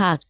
had